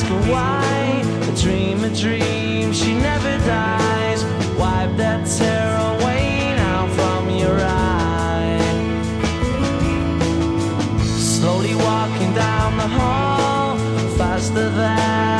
ask her why. I dream a dream, she never dies. Wipe that tear away now from your eye. Slowly walking down the hall, faster than.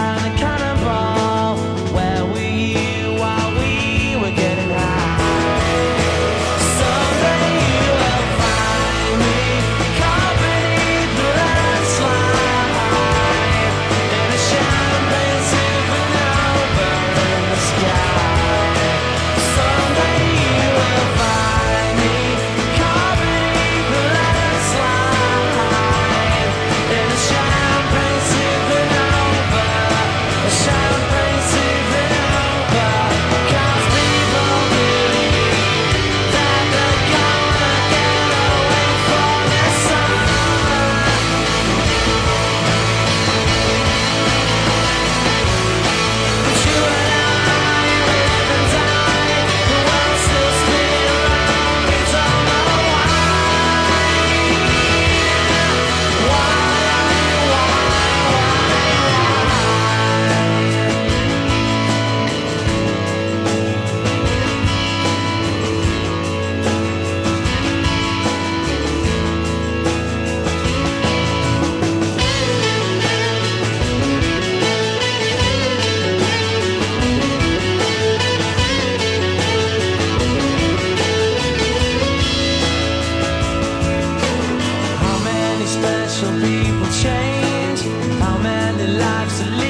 obsolete.